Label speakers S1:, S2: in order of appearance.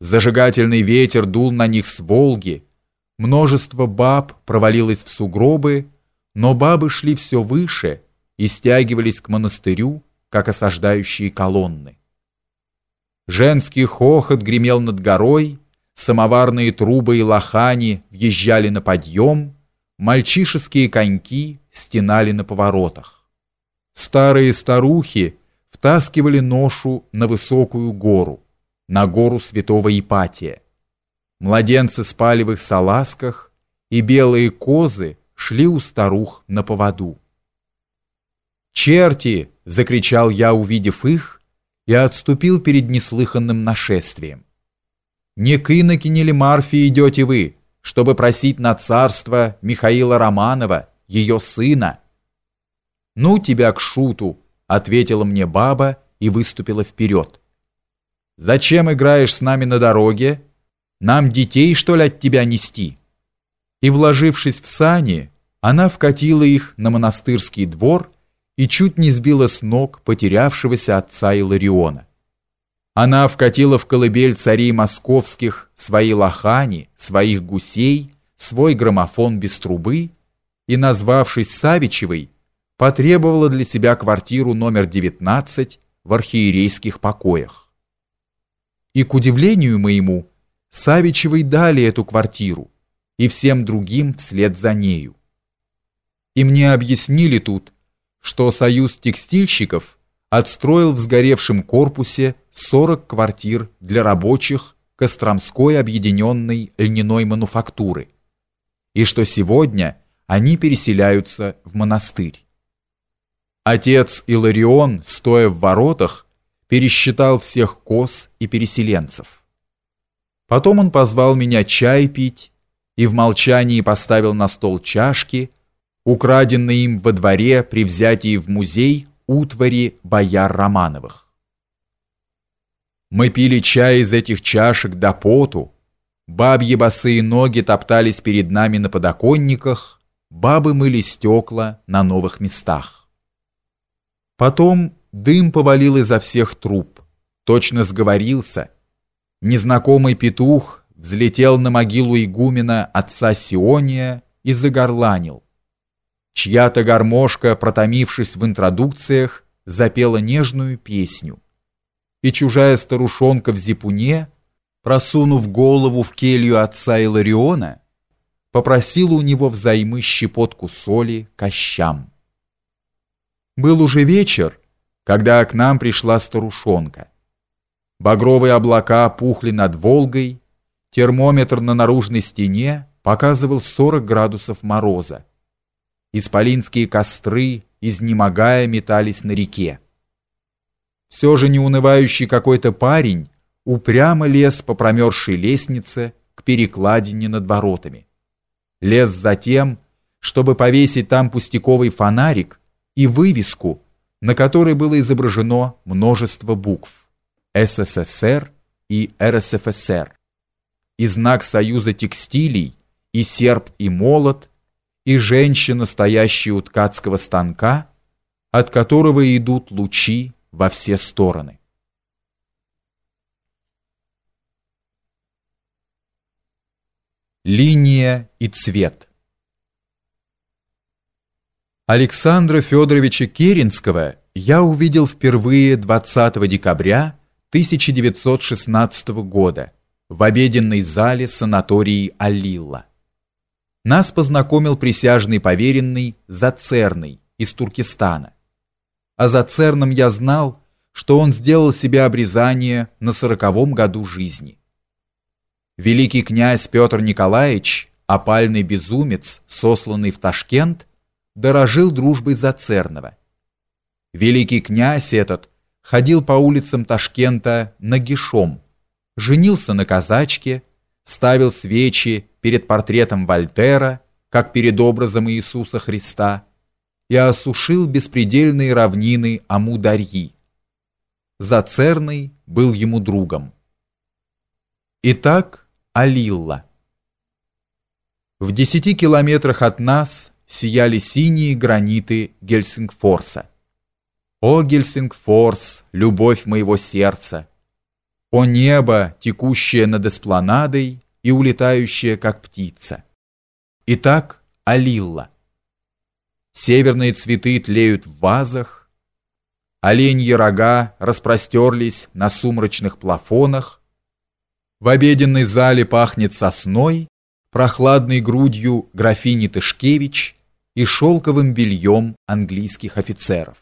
S1: Зажигательный ветер дул на них с Волги. Множество баб провалилось в сугробы, но бабы шли все выше и стягивались к монастырю, как осаждающие колонны. Женский хохот гремел над горой, самоварные трубы и лохани въезжали на подъем, мальчишеские коньки стенали на поворотах. Старые старухи втаскивали ношу на высокую гору на гору святого Ипатия. Младенцы спали в их салазках, и белые козы шли у старух на поводу. «Черти!» — закричал я, увидев их, и отступил перед неслыханным нашествием. «Не к инокине ли Марфи идете вы, чтобы просить на царство Михаила Романова, ее сына?» «Ну тебя к шуту!» — ответила мне баба и выступила вперед. Зачем играешь с нами на дороге? Нам детей, что ли, от тебя нести?» И, вложившись в сани, она вкатила их на монастырский двор и чуть не сбила с ног потерявшегося отца Илариона. Она вкатила в колыбель царей московских свои лохани, своих гусей, свой граммофон без трубы и, назвавшись Савичевой, потребовала для себя квартиру номер 19 в архиерейских покоях. И к удивлению моему, Савичевой дали эту квартиру, и всем другим вслед за нею. И мне объяснили тут, что союз текстильщиков отстроил в сгоревшем корпусе 40 квартир для рабочих Костромской объединенной льняной мануфактуры, и что сегодня они переселяются в монастырь. Отец Иларион, стоя в воротах, пересчитал всех коз и переселенцев. Потом он позвал меня чай пить и в молчании поставил на стол чашки, украденные им во дворе при взятии в музей утвари бояр Романовых. Мы пили чай из этих чашек до поту, бабьи босые ноги топтались перед нами на подоконниках, бабы мыли стекла на новых местах. Потом Дым повалил изо всех труб. Точно сговорился. Незнакомый петух взлетел на могилу игумена отца Сиония и загорланил. Чья-то гармошка, протомившись в интродукциях, запела нежную песню. И чужая старушонка в зипуне, просунув голову в келью отца Илариона, попросила у него взаймы щепотку соли кощам. Был уже вечер, когда к нам пришла старушонка. Багровые облака пухли над Волгой, термометр на наружной стене показывал 40 градусов мороза. Исполинские костры, изнемогая, метались на реке. Все же неунывающий какой-то парень упрямо лез по промерзшей лестнице к перекладине над воротами. Лез за тем, чтобы повесить там пустяковый фонарик и вывеску на которой было изображено множество букв СССР и РСФСР, и знак Союза текстилей, и серп и молот, и женщина, стоящая у ткацкого станка, от которого идут лучи во все стороны. Линия и цвет Александра Федоровича Керенского я увидел впервые 20 декабря 1916 года в обеденной зале санатории Аллила. Нас познакомил присяжный поверенный Зацерный из Туркестана. А Зацерном я знал, что он сделал себе обрезание на сороковом году жизни. Великий князь Петр Николаевич, опальный безумец, сосланный в Ташкент, дорожил дружбой Зацерного. Великий князь этот ходил по улицам Ташкента нагишом, женился на казачке, ставил свечи перед портретом Вольтера, как перед образом Иисуса Христа, и осушил беспредельные равнины Амударьи. Зацерный был ему другом. Итак, Алилла. В десяти километрах от нас сияли синие граниты Гельсингфорса. О, Гельсингфорс, любовь моего сердца! О небо, текущее над эспланадой и улетающее, как птица. Итак, Алилла. Северные цветы тлеют в вазах, оленьи рога распростерлись на сумрачных плафонах, в обеденной зале пахнет сосной, прохладной грудью графини Тышкевич и шелковым бельем английских офицеров.